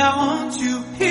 I want you here.